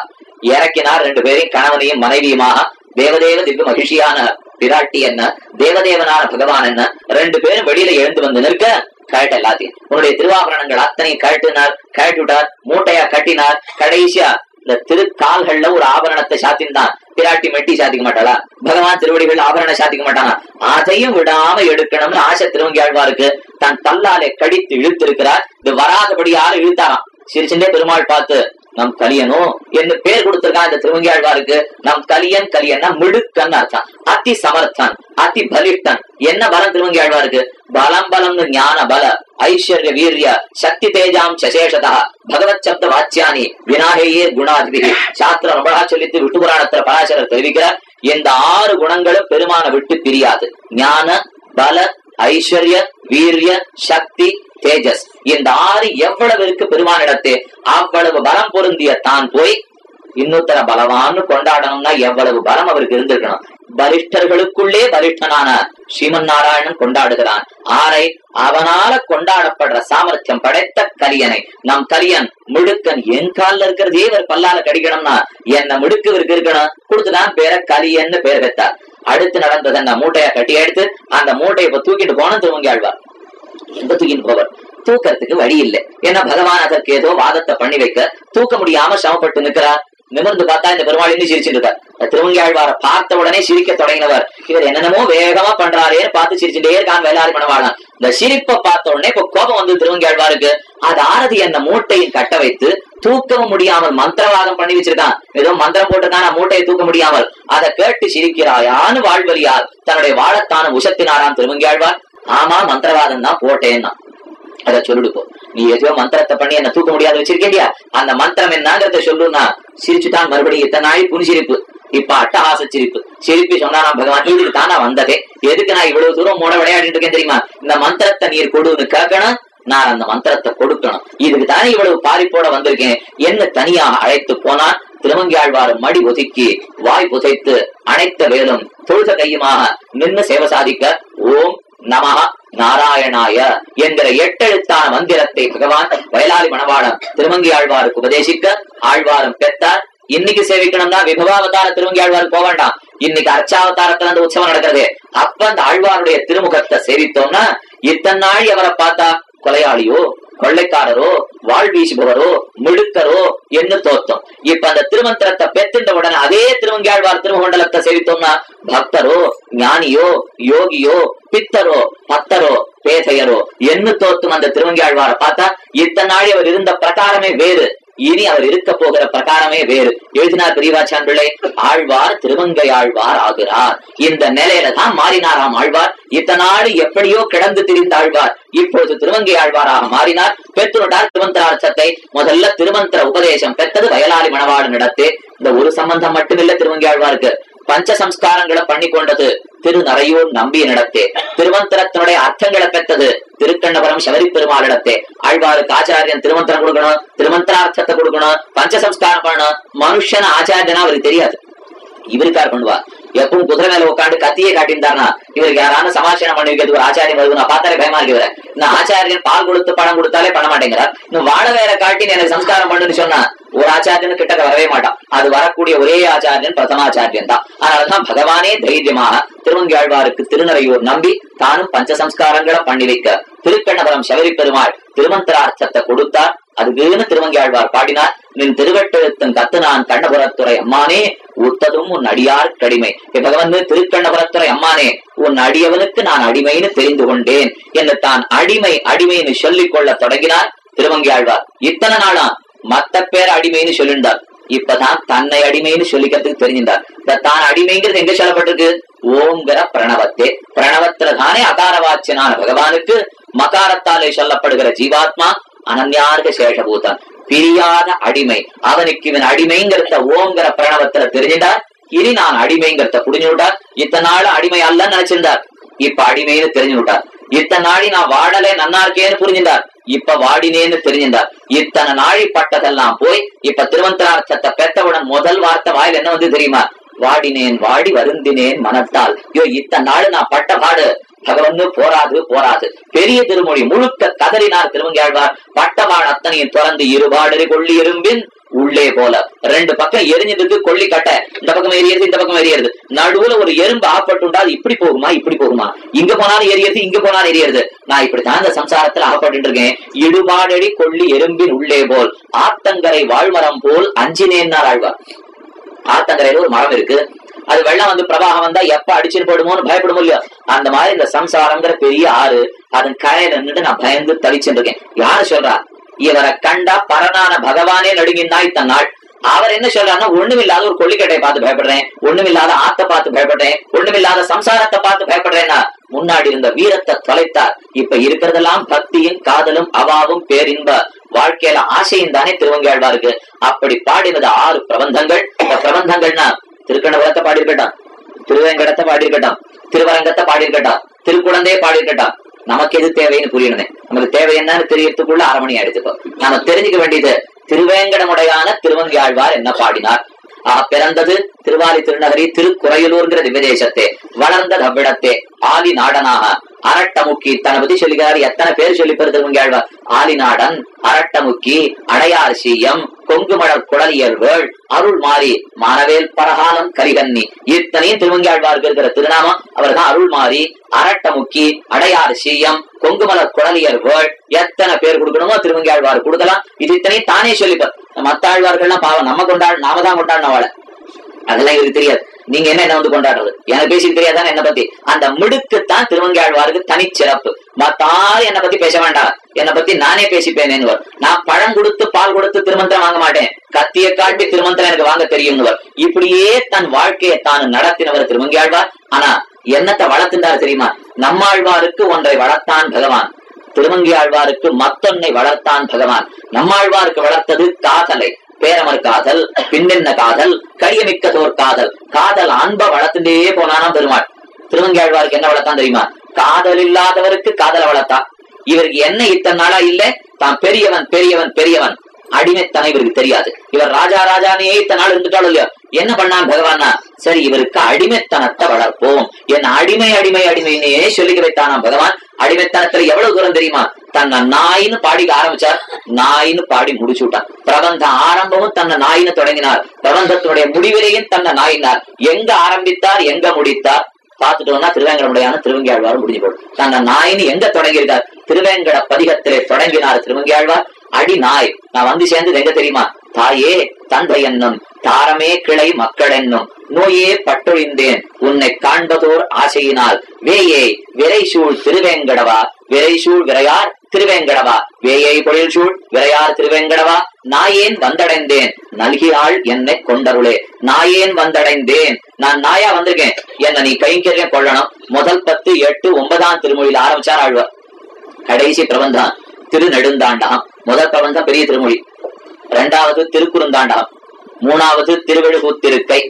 இறக்கினார் ரெண்டு பேரையும் கணவனையும் மனைவியுமாக தேவதேவ திவ்ய மகிழ்ச்சியான பிராட்டி என்ன? தேவதேவனான பகவான் என்ன? ரெண்டு பேரும் வெளியில எழுந்து வந்து நிற்க கழட்ட எல்லாத்தையும். உன்னுடைய திருவாபரணங்கள் அத்தனையும் கழட்டினார் கழட்டி விட்டார் மூட்டையா கட்டினார். கடைசியா இந்த திருக்கால்கள்ல ஒரு ஆபரணத்தை சாத்தின்தான் பிராட்டி மெட்டி சாத்திக்க மாட்டாளா? பகவான் திருவடிகள் ஆபரணம் சாத்திக்க மாட்டானா? அதையும் விடாம எடுக்கணும்னு ஆசை திருவங்கி ஆழ்வாருக்கு. தன் தல்லாலே கடித்து இழுத்திருக்கிறார். இது வராதபடியால இழுத்தாராம். சிரிச்சுட்டே பெருமாள் பார்த்து நம் கலியனும் என்று பேர் கொடுத்திருக்கான் இந்த திருவங்கியாழ்வாருக்கு. நம் கலியன் கலியன்னா மிடுக்கன் அர்த்தம். அதி சமர்த்தன் அதி பலிஷ்டன் என்ன பலம் திருவங்கியாழ்வாருக்கு? பலம் பலம் ஞான பல ஐஸ்வர்ய வீரிய சக்தி தேஜாம் சசேஷதா. பகவத் சப்த வாச்சியானி வினாகேயே குணாதிபிகி சாஸ்திரம் ரொம்ப சொல்லித்து விட்டு புராணத்துல பராசரர் தெரிவிக்கிறார். இந்த ஆறு குணங்களும் பெருமான விட்டு பிரியாது. ஞான பல ஐஸ்வர்ய வீரிய சக்தி தேஜஸ். இந்த ஆறு எவ்வளவு இருக்கு பெருமானிடத்து? அவ்வளவு பலம் பொருந்திய தான் போய் இன்னொருத்தர பலவான்னு கொண்டாடணும்னா எவ்வளவு பலம் அவருக்கு இருந்திருக்கணும். பலிஷ்டர்களுக்குள்ளே பலிஷ்டனான ஸ்ரீமன் நாராயணன் கொண்டாடுகிறான். ஆரை அவனால கொண்டாடப்படுற சாமர்த்தியம் படைத்த கலியனை. நம் கலியன் முழுக்கன் என் கால்ல இருக்கிறதே இவர் பல்லால கடிக்கணும்னா என்ன முடுக்கு இவருக்கு இருக்கணும்? கொடுத்துதான் பேர கலியன்னு பேர் வைத்தார். அடுத்து நடந்தது அந்த மூட்டையை கட்டி எடுத்து அந்த மூட்டையை இப்ப தூக்கிட்டு போன திருவங்கி ஆழ்வார். எங்க தூக்கிட்டு தூக்கறதுக்கு வழி இல்லை ஏன்னா பகவான் அதற்கு ஏதோ வாதத்தை பண்ணி வைக்க தூக்க முடியாம சமப்பட்டு நிற்கிறார். நிமிர்ந்து பார்த்தா இந்த பெருமாள் இன்னும் சிரிச்சுட்டு இருக்கார். திருவங்கியாழ்வார பார்த்த உடனே சிரிக்க தொடங்கினவர். இவர் என்னென்னமோ வேகமா பண்றாரேன்னு பார்த்து சிரிச்சுட்டே இருக்கான் வேளாறு மணவாளன் இந்த சிரிப்பை பார்த்த உடனே இப்ப கோபம் வந்து திருவங்கியாழ்வாருக்கு. அது ஆரதி என்ன மூட்டையில் கட்ட வைத்து தூக்கவும் முடியாமல் மந்திரவாதம் பண்ணி வச்சிருக்கான். ஏதோ மந்திரம் போட்டுதான் மூட்டையை தூக்க முடியாமல். அதை கேட்டு சிரிக்கிறாயான்னு வாழ்வழியால் தன்னுடைய வாழத்தான உஷத்தினாராம் திருவங்கியாழ்வார். ஆமா மந்திரவாதம் தான் போட்டேன்னா. அத சொல்லிடுப்போ. நீ எதுவும் மந்திரத்தை பண்ணி என்ன தூக்க முடியாது வச்சிருக்கேன் அந்த மந்திரம் என்னங்கிறத சொல்லுன்னா சிரிச்சுட்டான் மறுபடியும் இத்தனை நாள் புனிசிரிப்பு இப்ப அட்டகாச சிரிப்பு சிரிப்பு சொன்னானா பகவான் இதுக்கு தான் நான் வந்ததே. எதுக்கு நான் இவ்வளவு தூரம் மூட விளையாடிட்டு இருக்கேன் தெரியுமா? இந்த மந்திரத்தை நீர் கொடுன்னு கேட்கணும். நான் அந்த மந்திரத்தை கொடுக்கணும். இதுக்கு தானே இவ்வளவு பாரிப்போட வந்திருக்கேன். என்ன தனியா அழைத்து போனா திருமங்கியாழ்வார் மடி ஒதுக்கி வாய் புதைத்து அனைத்த வேலும் தொழுத கையுமாக நின்று சேவை சாதிக்க ஓம் நமக நாராயணாய என்கிற எட்டெழுத்தான மந்திரத்தை பகவான் வயலாளி மணவாளம் திருமங்கி ஆழ்வாருக்கு உபதேசிக்க ஆழ்வாரும் பெற்றார். இன்னைக்கு சேவிக்கணும்னா விபவாவதார திருமங்கி ஆழ்வாருக்கு போக வேண்டாம். இன்னைக்கு அர்ச்சாவதாரத்துல அந்த உற்சவம் நடக்கிறது. அப்ப அந்த ஆழ்வாருடைய திருமுகத்தை சேவித்தோம்னா இத்தனை நாள் அவரை பார்த்தா? கொலையாளியோ கொள்ளைக்காரரோ வாழ் வீசுபவரோ மிடுக்கரோ என்று தோத்தம். இப்ப அந்த திருமந்திரத்தை பெற்றுண்ட உடனே அதே திருவங்கியாழ்வார் திருமண்டலத்தை செவித்தோம்னா பக்தரோ ஞானியோ யோகியோ பித்தரோ பத்தரோ பேசையரோ என்ன தோத்தும் அந்த திருவங்கியாழ்வாரை பார்த்தா இத்தனை நாள் அவர் இருந்த பிரகாரமே வேறு. இனி அவர் இருக்க போகிற பிரகாரமே வேறு. எழுதினார் பெரியவாச்சான் பிள்ளை ஆழ்வார் திருமங்கை ஆழ்வார் ஆகிறார். இந்த நிலையில தான் மாறினாராம் ஆழ்வார். இத்தனாடு எப்படியோ கிடந்து திரிந்த ஆழ்வார். இப்பொழுது திருமங்கை ஆழ்வாராக மாறினார். பெற்றுவிட்டார் திருமந்திரார்த்தத்தை முதல்ல திருமந்திர உபதேசம் பெற்றது வயலாளி மணவாடு நடத்து. இந்த ஒரு சம்பந்தம் மட்டுமில்ல திருமங்கை ஆழ்வாருக்கு. பஞ்ச சம்ஸ்காரங்களை பண்ணி கொண்டது திரு நரையூர் நம்பிய நடத்தே திருமந்திரத்தினுடைய அர்த்தங்களை பெற்றது. திருக்கண்ணபுரம் சபரி பெருமாளிடத்தே ஆழ்வாருக்கு ஆச்சாரியன் திருமந்திரம் கொடுக்கணும் திருமந்திரார்த்தத்தை கொடுக்கணும் பஞ்ச சம்ஸ்காரம் பண்ணணும். மனுஷன் ஆச்சாரியனா அவருக்கு தெரியாது. இவருக்கார் பண்ணுவா? எப்பவும் குதிரை மேல உட்காந்து கத்தியே காட்டியிருந்தாருனா இவருக்கு யாரான சமாச்சாரம் பண்ணி வைக்கிறது ஒரு ஆச்சாரியம் வருது நான் பார்த்தாலே பயமா இருக்கு இந்த ஆச்சாரியன் பால் கொடுத்து பணம் கொடுத்தாலே பண்ண மாட்டேங்கிறார். இன்னும் வாழ வேற காட்டி எனக்கு சம்ஸ்காரம் பண்ணுன்னு சொன்னா ஒரு ஆச்சாரியன் கிட்ட வரவே மாட்டான். அது வரக்கூடிய ஒரே ஆச்சாரியன் பிரதமாச்சாரியன் தான். அதனாலதான் பகவானே தைரியமாக திருவங்காழ்வாருக்கு திருநறையூர் நம்பி தானும் பஞ்ச சம்ஸ்காரங்களை பண்ணி வைக்க திருக்கண்ணபுரம் சபரி பெருமாள் திருமந்திரார்த்தத்தை கொடுத்தார். அதுக்குன்னு திருவங்கியாழ்வார் பாடினார். நின் திருவெட்டெழுத்தும் கத்து நான் கண்ணபுரத்துறை அம்மானே உத்ததும் உன் அடியார் கடிமை. பகவன் திருக்கண்ணபுரத்துறை அம்மானே உன் அடியவனுக்கு நான் அடிமைன்னு தெரிந்து கொண்டேன் என்று தான் அடிமை அடிமைன்னு சொல்லிக் கொள்ள தொடங்கினார் திருவங்கியாழ்வார். இத்தனை நாளா மத்த பேர் அடிமைன்னு சொல்லியிருந்தார் இப்பதான் தன்னை அடிமைன்னு சொல்லிக்கிறதுக்கு தெரிஞ்சிருந்தார். இந்த தான் அடிமைங்கிறது எங்க சொல்லப்பட்டிருக்கு? ஓங்கிற பிரணவத்தே. பிரணவத்துல தானே அகாரவாச்சியனான பகவானுக்கு மகாரத்தாலே சொல்லப்படுகிற ஜீவாத்மா அனன்யார்க சேஷபூதன் பிரியாத அடிமை. அவனுக்கு இவன் அடிமைங்கிறத ஓங்கிற பிரணவத்துல தெரிஞ்சிட்டார். இனி நான் அடிமைங்கிறத புரிஞ்சு விட்டார். இத்தனை நாள் அடிமை அல்லன்னு நினைச்சிருந்தார். இப்ப அடிமைன்னு தெரிஞ்சு விட்டார். இத்தனை நாளி நான் வாடலே நன்னா இருக்கேன்னு புரிஞ்சிருந்தார் இப்ப வாடினேன்னு தெரிஞ்சிருந்தார் இத்தனை நாழி பட்டதெல்லாம் போய் இப்ப திருவந்தரார்த்தத்தை பெற்றவுடன் முதல் வார்த்தை வாயில் என்ன வந்து தெரியுமா? வாடினேன் வாடி வருந்தினேன் மனத்தால். ஐயோ இத்தனை நாள் நான் பட்ட பாடு. பகவன்னு போராது போராது. பெரிய திருமொழி முழுக்க கதறினார் திருவங்கியாழ்வார். பட்டபாடு அத்தனையும் திறந்து இருபாடு கொள்ளி இரும்பின் உள்ளே போல. ரெண்டு பக்கம் எரிஞ்சதுக்கு கொள்ளி கட்ட. இந்த பக்கம் எரியறது இந்த பக்கம் எரியறது. நடுவுல ஒரு எறும்பு ஆப்பட்டுண்டா அது இப்படி போகுமா இப்படி போகுமா? இங்க போனாலும் எரியறது இங்க போனாலும் எரியறது. நான் இப்படித்தான் இந்த சம்சாரத்துல ஆகப்பட்டு இருக்கேன். இடுபாடடி கொள்ளி எறும்பின் உள்ளே போல். ஆத்தங்கரை வாழ்மரம் போல் அஞ்சினேன்னார் ஆழ்வார் ஆத்தங்கரையில ஒரு மரம் இருக்கு. அது வெள்ளம் வந்து பிரவாகம் வந்தா எப்ப அடிச்சுட்டு போடுமோன்னு பயப்படும் இல்லையோ? அந்த மாதிரி இந்த சம்சாரங்கிற பெரிய ஆறு அதன் கரையில நின்று நான் பயந்து தவிச்சுட்டு இருக்கேன். யாரு சொல்றா? இவரை கண்டா பரனான பகவானே நடுங்கினாய் இத்தனை நாள். அவர் என்ன சொல்றாருன்னா ஒண்ணுமில்லாத ஒரு கொள்ளிக்கட்டையை பார்த்து பயப்படுறேன். ஒண்ணுமில்லாத ஆத்த பார்த்து பயப்படுறேன். ஒண்ணுமில்லாத சம்சாரத்தை பார்த்து பயப்படுறேன்னா முன்னாடி இருந்த வீரத்தை தொலைத்தார். இப்ப இருக்கிறதெல்லாம் பக்தியும் காதலும் அவாவும் பேரின்ப வாழ்க்கையில ஆசையும் தானே திருவங்கியாழ்வாருக்கு அப்படி பாடினது ஆறு பிரபந்தங்கள். இந்த பிரபந்தங்கள்னா திருக்கணபுரத்தை பாடியிருக்கட்டான் திருவேங்கடத்தை பாடியிருக்கட்டான் திருவரங்கத்தை பாடியிருக்கட்டான் திருக்குழந்தையை பாடியிருக்கட்டான் நமக்கு எது தேவைன்னு புரியணுமே. நமக்கு தேவை என்னன்னு தெரியறதுக்குள்ள அரை மணி ஆயிடுச்சு நாம தெரிஞ்சுக்க வேண்டியது திருவேங்கடமுடையான திருவங்கியாழ்வார் என்ன பாடினார்? ஆ பிறந்தது திருவாலி திருநகரி திருக்குறையலூர்ங்கிற திவ்யதேசத்தே வளர்ந்த அவ்விடத்தே ஆலி நாடனாக அரட்டமுக்கி தனபதி சொல்லுகிறார் எத்தனை பேர் சொல்லி பெரு திருவங்கியாழ்வார் ஆலிநாடன் அரட்டமுக்கி அடையார் சீயம் கொங்குமலர் குடலியல்வேள் அருள் மாறி மானவேல் பரகாலம் கரிகன்னி. இத்தனையும் திருவங்கியாழ்வாருக்கு இருக்கிற திருநாமம். அவர் தான் அருள் மாறி அரட்டமுக்கி அடையார் சீயம் கொங்குமலர் குடலியர் வேள் எத்தனை பேர் கொடுக்கணுமோ திருவங்கியாழ்வார் கொடுக்கலாம். இது இத்தனையும் தானே சொல்லிப்பார் மத்த ஆழ்வார்கள்லாம் பாவம் நம்ம கொண்டாள் நாம தான் கொண்டாடின வாழ அதெல்லாம் இவருக்கு தெரியாது. நீங்க என்ன என்ன வந்து கொண்டாடுறது? எனக்கு பேசி தெரியாதானே என்ன பத்தி? அந்த மிடுக்குத்தான் திருவங்கியாழ்வாருக்கு தனிச்சிறப்பு. மத்தாரும் என்னை பத்தி பேச வேண்டாம். என்னை பத்தி நானே பேசிப்பேனேன்னு நான் பழம் கொடுத்து பால் கொடுத்து திருமந்திரம் வாங்க மாட்டேன். கத்திய காட்டி திருமந்திரம் எனக்கு வாங்க தெரியும்னுவர் இப்படியே தன் வாழ்க்கையை தான் நடத்தினவர் திருமங்கியாழ்வார் ஆனா என்னத்தை வளர்த்துட்டார் தெரியுமா? நம்மாழ்வாருக்கு ஒன்றை வளர்த்தான் பகவான். திருமங்கியாழ்வாருக்கு மத்தொன்னை வளர்த்தான் பகவான். நம்மாழ்வாருக்கு வளர்த்தது காதலை பேரமர் காதல் பின்னென்ன காதல் கடியமிக்கதோர் காதல். காதல் அன்ப வளர்த்துட்டே போனானாம் பெருமாள். திருவங்கியாழ்வாருக்கு என்ன வளர்த்தான் தெரியுமா? காதல் இல்லாதவருக்கு காதலை வளர்த்தா. இவருக்கு என்ன இத்தனை நாளா இல்ல? தான் பெரியவன் பெரியவன் பெரியவன். அடிமைத்தனம் இவருக்கு தெரியாது. இவர் ராஜா ராஜானே இத்தனை நாள் இருந்துட்டாலும் இல்லையா? என்ன பண்ணான் பகவானா? சரி இவருக்கு அடிமைத்தனத்தை வளர்ப்போம். என் அடிமை அடிமை அடிமைன்னே சொல்லிக்க வைத்தானா பகவான் அடிமைத்தனத்துல எவ்வளவு தூரம் தெரியுமா? தன்னை நாயின்னு பாடிக்க ஆரம்பிச்சார். நாயின்னு பாடி முடிச்சு விட்டான் பிரபந்த ஆரம்பமும் தன்னை நாயின்னு தொடங்கினார். பிரபந்தத்தினுடைய முடிவிலையும் தன்னை நாயினார். எங்க ஆரம்பித்தார் எங்க முடித்தார்? பார்த்துட்டோம்னா திருவேங்கடமுடையான திருவங்கியாழ்வாரும் முடிஞ்சு போடும் தன்னை நாயின்னு எங்க தொடங்கியிருக்கார்? திருவேங்கட பதிகத்திலே தொடங்கினார் திருவங்கியாழ்வார். அடி நாய் நான் வந்து சேர்ந்தது எங்க தெரியுமா? தாயே தந்தை என்னும் தாரமே கிளை மக்கள் என்னும் நோயே பட்டொழிந்தேன். உன்னை காண்பதோர் ஆசையினால் வேயே விரைசூழ் திருவேங்கடவா விரைசூழ் விரையார் திருவேங்கடவா வேயை பொழில் சூழ் விரையார் திருவேங்கடவா நாயேன் வந்தடைந்தேன். நல்கினாள் என்னை கொண்டருளே. நாயேன் வந்தடைந்தேன். நான் நாயா வந்திருக்கேன். என்ன நீ கைங்கரியம் கொள்ளணும் முதல் பத்து எட்டு ஒன்பதாம் திருமொழியில் ஆரம்பிச்சார் ஆழ்வார். கடைசி பிரபந்தம் திருநெடுந்தாண்டகம் முதல் பிரபந்தம் பெரிய திருமொழி. இரண்டாவது திருக்குறுந்தாண்டகம் மூணாவது திருவெழுகூத்திருக்கை.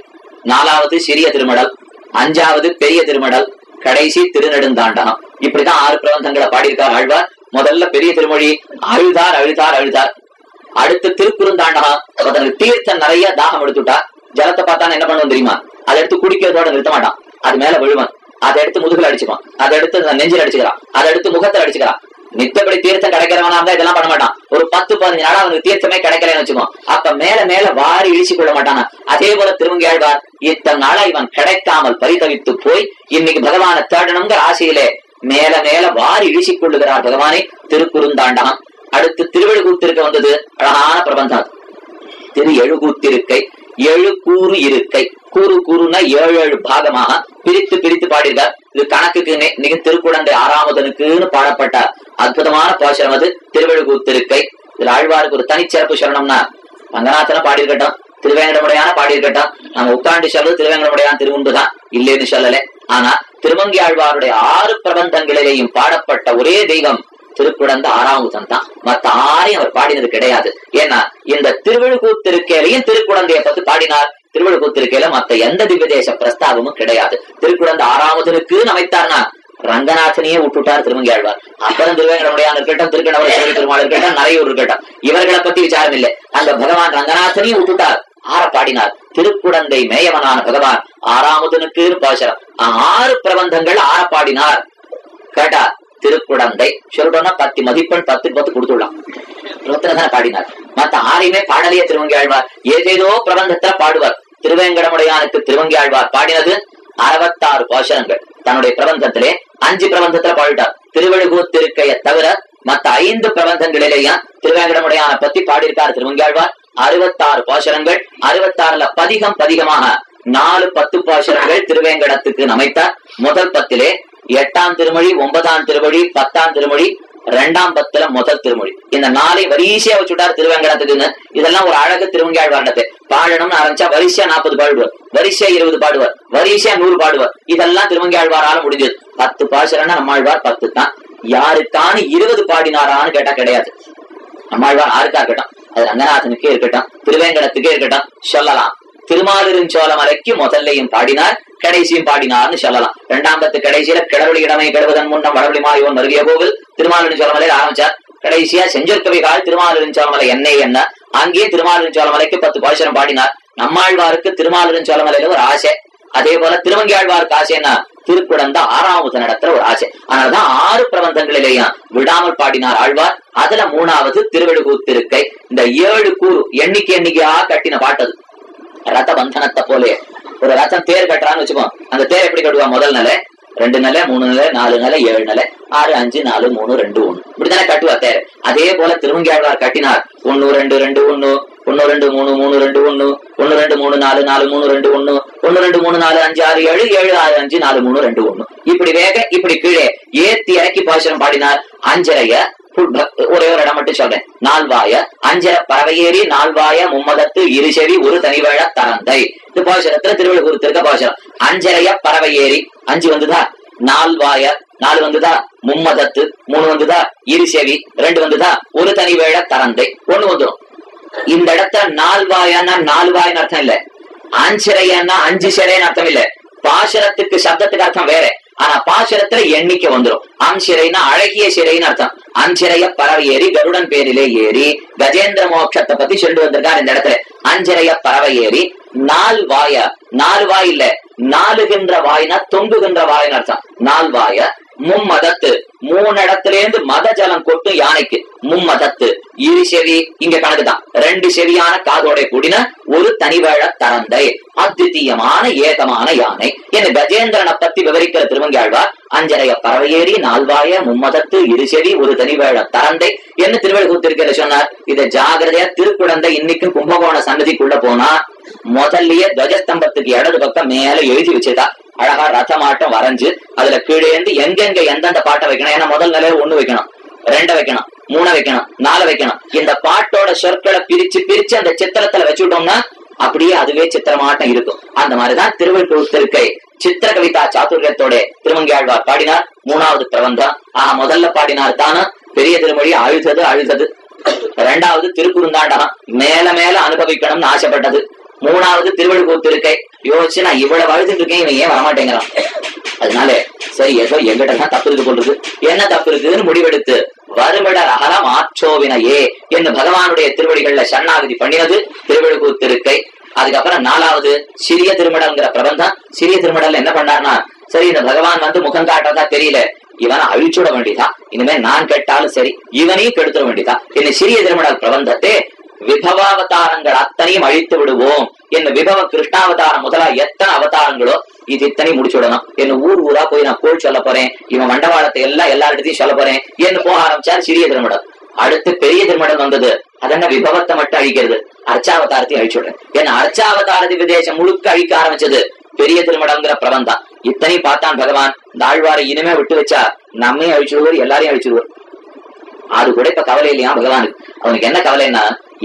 நாலாவது சிறிய திருமடல். அஞ்சாவது பெரிய திருமடல். கடைசி திருநெடுந்தாண்டகம் இப்படிதான் ஆறு பிரபந்தங்களை பாடியிருக்கார் ஆழ்வார். முதல்ல பெரிய திருமொழி அழுதார் அழுதார் அழுதார். அடுத்து திருக்குறுந்தாண்டகம் தனக்கு தீர்த்தம் நிறைய தாகம் எடுத்துட்டா ஜலத்தை பார்த்தா என்ன பண்ணுவோம் தெரியுமா? அதை எடுத்து குடிக்கிறதோட நிறுத்த மாட்டான். அது மேல விழுவன். அதை எடுத்து முதுகுல அடிச்சுப்பான் அதை எடுத்து நெஞ்சில் அடிச்சுக்கிறான். அதை எடுத்து முகத்தில் அடிச்சுக்கிறான். நித்தப்படி தீர்த்தம் கிடைக்கிறவனா இருந்தா இதெல்லாம் பண்ண மாட்டான். ஒரு பத்து பதினஞ்சு நாள் அவனுக்கு தீர்த்தமே கிடைக்கலன்னு வச்சுக்கோ. அப்ப மேல மேல வாரி இழிச்சு கொள்ள மாட்டானா? அதே போல திருவங்கியாழ்வார் இத்தனை நாளா இவன் கிடைக்காமல் பரிதவித்து போய் இன்னைக்கு பகவான தேடணுங்கிற ஆசையிலே மேல மேல வாரி இழிச்சு கொள்ளுகிறார் பகவானை. திருக்குறுந்தாண்டகம் அடுத்து திருவெழுகூத்திருக்க வந்தது அழகான பிரபந்தம் திரு எழுகூத்திருக்கை ஏழு கூறு இருக்கை. கூறு கூறுனா ஏழு ஏழு பாகமாக பிரித்து பிரித்து பாடியிருக்கார். இது கணக்குக்கு இன்னைக்கு திருக்குழந்தை ஆறாமதனுக்குன்னு பாடப்பட்ட அற்புதமான பாசனம் அது. திருவெழுகூத்திருக்கை. இதுல ஆழ்வாருக்கு ஒரு தனிச்சிறப்பு சொல்லணும்னா ரங்கநாதன பாடியிருக்கட்டும் திருவேங்கடமுடையான பாடியிருக்கட்டும் நம்ம உட்காண்டு சொல்றது திருவேங்கடமுடையான் திருவுண்டுதான் இல்லைன்னு சொல்லல. ஆனா திருமங்கி ஆழ்வாருடைய ஆறு பிரபந்தங்களிலேயும் பாடப்பட்ட ஒரே தெய்வம் திருக்குடந்த ஆறாமுதன் தான். மத்த ஆரையும் அவர் பாடினது கிடையாது. ஏன்னா இந்த திருவிழுக்கூத்திருக்கையிலையும் திருக்குழந்தைய பத்தி பாடினார். திருவிழுக்கூத்திருக்கையில மத்த எந்த திவ்ய தேச பிரஸ்தாபமும் கிடையாது. திருக்குழந்த ஆறாமதனுக்கு அமைத்தார்னா ரங்கநாதனையே விட்டுட்டார் திருமங்கி ஆழ்வார் அப்புறம் திருவேங்கடமுடையான் இருக்கட்டும் திருக்கணவர் சிவ பெருமாள் இருக்கட்டும் நிறையூர் இருக்கட்டும். இவர்களை பத்தி விசாரம் இல்லை அந்த பகவான் ரங்கநாதனையும் விட்டுட்டார். ஆற பாடினார். திருக்குடந்தை மேயவனான பகவான் ஆறாமுதனுக்கு பாசரம் ஆறு பிரபந்தங்கள் ஆற பாடினார். கேட்டார் திருக்குடந்தை. சொல்றோம்னா பத்து மதிப்பெண் பத்து பத்து கொடுத்துடலாம். தான் பாடினார். மத்த ஆறையுமே பாடலையே திருவங்கி ஆழ்வார் ஏதேதோ பிரபந்தத்துல பாடுவார். திருவேங்கடமுடையானுக்கு திருவங்கி ஆழ்வார் பாடினது அறுபத்தாறு பாசனங்கள். தன்னுடைய பிரபந்தத்திலே அஞ்சு பிரபந்தத்துல பாடிட்டார். திருவழுகூத்திருக்கைய தவிர மத்த ஐந்து பிரபந்தங்களிலேயும் திருவேங்கடமுடையான பத்தி பாடியிருக்கார் திருவங்கியாழ்வார் அறுபத்தாறு பாசனங்கள் அறுபத்தாறுல பதிகம் பதிகமாக நாலு பத்து பாசனங்கள் திருவேங்கடத்துக்கு அமைத்தார். முதல் பத்திலே எட்டாம் திருமொழி ஒன்பதாம் திருமொழி பத்தாம் திருமொழி ரெண்டாம் பத்துல முதல் திருமொழி. இந்த நாளை வரிசையா வச்சுட்டார் திருவேங்கடத்துக்குன்னு. இதெல்லாம் ஒரு அழகு திருவங்கியாழ்வார்டத்தை பாடணும்னு ஆரம்பிச்சா வரிசையா நாற்பது பாடுவார். வரிசையா இருபது பாடுவார். வரிசையா நூறு பாடுவார். இதெல்லாம் திருவங்கியாழ்வாரால முடிஞ்சது. பத்து பாசுரம்னா நம்மாழ்வார் பத்து தான். யாருக்கான இருபது பாடினாரான்னு கேட்டா கிடையாது. நம்மாழ்வார் ஆருக்கா இருக்கட்டும். அது ரங்கநாதனுக்கே இருக்கட்டும். திருவேங்கடத்துக்கே இருக்கட்டும். சொல்லலாம். திருமாலிருஞ்சோலமலைக்கு முதல்லையும் பாடினார். கடைசியும் பாடினார்னு சொல்லலாம். இரண்டாம்பத்து கடைசியில கிடவழி இடமை கெடுவதன் முன்னம் வடவழி மாயோன் மருகிய கோவில் திருமாலிருஞ்சோலமலையில் ஆரம்பிச்சார். கடைசியா செஞ்சற்கவிகால் சோழமலை. என்ன என்ன? அங்கேயே திருமாலிருஞ்சோலமலைக்கு பத்து பாசுரம் பாடினார். நம்மாழ்வாருக்கு திருமாலிருஞ்சோலமலையில ஒரு ஆசை. அதே போல திருவங்கியாழ்வாருக்கு ஆசைன்னா திருக்குடந்த ஆறாவது நடத்துற ஒரு ஆசை. அதனாலதான் ஆறு பிரபந்தங்களிலேயும் விடாமல் பாடினார் ஆழ்வார். அதுல மூணாவது திருவெடுகூத்திருக்கை இந்த ஏழு கூறு எண்ணிக்கை எண்ணிக்கையா கட்டின பாட்டது. ரத பந்தனத்தை போலே ஒரு ரத்தம் தேர் கட்டுறான்னு வச்சுக்கோ. அந்த தேர் எப்படி கட்டுவா? முதல் நிலை ரெண்டு நிலை மூணு நிலை நாலு நிலை ஏழு நிலை ஆறு அஞ்சு நாலு மூணு ரெண்டு ஒண்ணு இப்படித்தானே கட்டுவா தேர். அதே போல திருவங்கியாழ்வார் கட்டினார். ஒன்னு ரெண்டு ரெண்டு ஒண்ணு ஒன்னு ரெண்டு மூணு மூணு ரெண்டு ஒண்ணு ஒன்னு ரெண்டு மூணு நாலு நாலு மூணு ரெண்டு ஒண்ணு ஒன்னு ரெண்டு மூணு நாலு அஞ்சு ஆறு ஏழு ஏழு ஆறு அஞ்சு நாலு மூணு ரெண்டு ஒண்ணு. இப்படி வேக இப்படி கீழே ஏத்தி இறக்கி பாசுரம் பாடினார். அஞ்சரைய ஒரே ஒரு இடம் மட்டும் சொல்றேன். நால்வாய அஞ்சர பறவையேறி நால்வாய மும்மதத்து இருசெவி ஒரு தனிவேழ தரந்தை இது பாசுரத்துல திருவள்ளுவர் திருக்க பாசுரம் அஞ்சரைய பறவையேறி அஞ்சு வந்துதா? நால்வாய நாலு வந்துதா? மும்மதத்து மூணு வந்துதா? இருசெவி ரெண்டு வந்துதா? ஒரு தனிவேழ தரந்தை ஒண்ணு வந்துடும் இந்த இடத்துல நால்வாயான்னா நால்வாய்னு அர்த்தம் இல்ல. அஞ்சரையன்னா அஞ்சு சிறைன்னு அர்த்தம் இல்ல. பாசுரத்துக்கு சப்தத்துக்கு அர்த்தம் வேற. ஆனா பாசுரத்துல எண்ணிக்கை வந்துரும். அஞ்சிரைனா அழகிய சிறைன்னு அர்த்தம். அஞ்சிரைய பறவை ஏறி கருடன் பேரிலே ஏறி கஜேந்திர மோட்சத்தை பத்தி சொல்லி வந்திருக்காரு இந்த இடத்துல. அஞ்சிரைய பறவை ஏறி நால் வாய நாலு வாய் இல்ல நாலுகின்ற வாய்னா தொங்குகின்ற வாயின்னு அர்த்தம். நால் வாய மும்மதத்து மூணு இடத்துல இருந்து மத ஜலம் கொட்டும் யானைக்கு. மும்மதத்து. இரு செவி இங்க கணக்குதான். ரெண்டு செவியான காதோட கூடின ஒரு தனிவேழ தரந்தை. அத்விதீயமான ஏகமான யானை. என்ன கஜேந்திரனை பத்தி விவரிக்கிற திருவங்கியாழ்வார் அஞ்சரைய பறவையேறி நால்வாய மும்மதத்து இரு செவி ஒரு தனிவேழ தரந்தை. என்ன திருவள்ளுவத்திருக்கிற சொன்னார்? இத ஜாகிரதையா திருக்குழந்தை இன்னைக்கும் கும்பகோண சன்னதிக்குள்ள போனா முதல்லயே துவஜஸ்தம்பத்துக்கு இடது பக்கம் மேல எழுதி வச்சுதா. அழகா ரதமாட்டம் வரைஞ்சு அதுல கீழே இருந்து எங்கெங்க எந்தெந்த பாட்டை வைக்கணும்? ஏன்னா முதல் நிலையில ஒண்ணு வைக்கணும். ரெண்ட வைக்கணும். மூணை வைக்கணும் நாலு வைக்கணும். இந்த பாட்டோட சொற்களை பிரிச்சு பிரிச்சு அந்த சித்திரத்துல வச்சுட்டோம்னா அப்படியே அதுவே சித்திரமாட்டம் இருக்கும். அந்த மாதிரிதான் திருவள்ளூர் திருக்கை. சித்திர கவிதா சாத்துரியத்தோட திருமங்கியாழ்வார் பாடினார் மூணாவது பிரபந்தம். ஆஹ் முதல்ல பாடினார் தானே? பெரிய திருமொழி அழுதது அழுதது. ரெண்டாவது திருக்குறுந்தாண்டகம் மேல மேல அனுபவிக்கணும்னு ஆசைப்பட்டது. மூணாவது திருவள்ளுவர் திருக்கை. யோசிச்சு நான் இவ்வளவு அழுதுட்டு இருக்கேன் இவன் ஏன் வரமாட்டேங்கிறான்? அதனால சரி ஏதோ எங்கிட்ட தான் தப்பு இருக்கு போன்றது என்ன தப்பு இருக்குதுன்னு முடிவெடுத்து வருமிடர் அகலம் ஆற்றோவினையே என்று பகவானுடைய திருவடிகள்ல சரணாகதி பண்ணினது திருவிழுக்கு திருக்கை. அதுக்கப்புறம் நாலாவது சிறிய திருமடல்ங்கிற பிரபந்தம். சிறிய திருமடல் என்ன பண்ணார்னா சரி இந்த பகவான் வந்து முகம் காட்டுறதா தெரியல. இவனை அழிச்சுட வேண்டிதான் இனிமே நான் கேட்டாலும் சரி இவனையும் கெடுத்துட வேண்டிதான் என்ன சிறிய திருமடல் பிரபந்தத்தை விபவாவதாரங்கள் அத்தனையும் அழித்து விடுவோம். என்ன விபவ கிருஷ்ணாவதாரம் முதலா எத்தனை அவதாரங்களோ இது இத்தனை முடிச்சு விடணும். என்ன ஊர் ஊரா போய் நான் கோள் சொல்ல போறேன் இவன் மண்டவாளத்தை எல்லாம் எல்லாரிடத்தையும் சொல்ல போறேன் என்ன போக ஆரம்பிச்சார் சிறிய திருமடம் அடுத்து பெரிய திருமணம் வந்தது. அதென்ன விபவத்தை மட்டும் அழிக்கிறது? அர்ச்சாவதாரத்தையும் அழிச்சு விடுறேன். ஏன்னா அர்ச்சாவதாரதி விதேசம் முழுக்க அழிக்க ஆரம்பிச்சது பெரிய திருமணம்ங்கிற பிரபந்தம் இத்தனை பார்த்தான் பகவான். இந்த ஆழ்வாரை இனிமே விட்டு வச்சா நம்மையும் அழிச்சுடுவார் எல்லாரையும் அழிச்சுடுவார் அது கூட இப்ப கவலை இல்லையா பகவானுக்கு? அவனுக்கு என்ன கவலைன்னா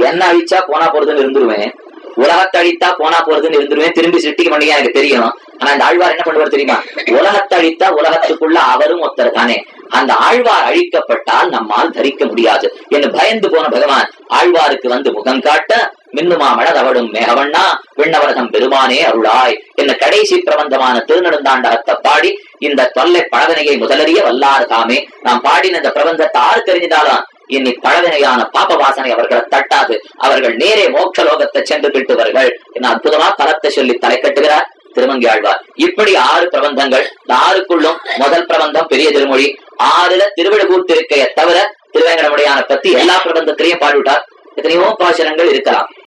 என்ன அழிச்சா போனா போறதுன்னு இருந்துருவேன் உலகத்தை அழித்தா போனா போறதுன்னு இருந்துருவேன் திரும்பி சிருஷ்டிக்கு பண்ணிக்க எனக்கு தெரியும் ஆனா இந்த ஆழ்வார் என்ன பண்ணுவார் தெரியுமா? உலகத்தை அழித்தா உலகத்துக்குள்ள அவரும் ஒருத்தர் தானே. அந்த ஆழ்வார் அழிக்கப்பட்டால் நம்மால் தரிக்க முடியாது. என்று பயந்து போன பகவான் ஆழ்வாருக்கு வந்து முகம் காட்ட மின்னுமா தவடும் மேகவண்ணா விண்ணவரகம் பெருமானே அருளாய் என்ன கடைசி பிரபந்தமான திருநெடுந்தாண்டகத்தை பாடி இந்த தொல்லை பழகனையை முதலறிய வல்லாறு தாமே நாம் பாடின இந்த பிரபந்தத்தை ஆறு தெரிஞ்சினாலும் இனி பழவினையான பாப வாசனை அவர்களை தட்டாது. அவர்கள் நேரே மோட்ச லோகத்தை சென்று கிட்டுவார்கள் என்ன அற்புதமா பலத்தை சொல்லி தலை கட்டுகிறார்? திருமங்கி ஆழ்வார். இப்படி ஆறு பிரபந்தங்கள் இந்த ஆறுக்குள்ளும் முதல் பிரபந்தம் பெரிய திருமொழி. ஆறுல திருவிழக்கூர் திருக்கையை தவிர திருவேங்கடமுடையான பத்தி எல்லா பிரபந்தத்திலையும் பாடிவிட்டார். எத்தனையோ பாசனங்கள் இருக்கலாம்.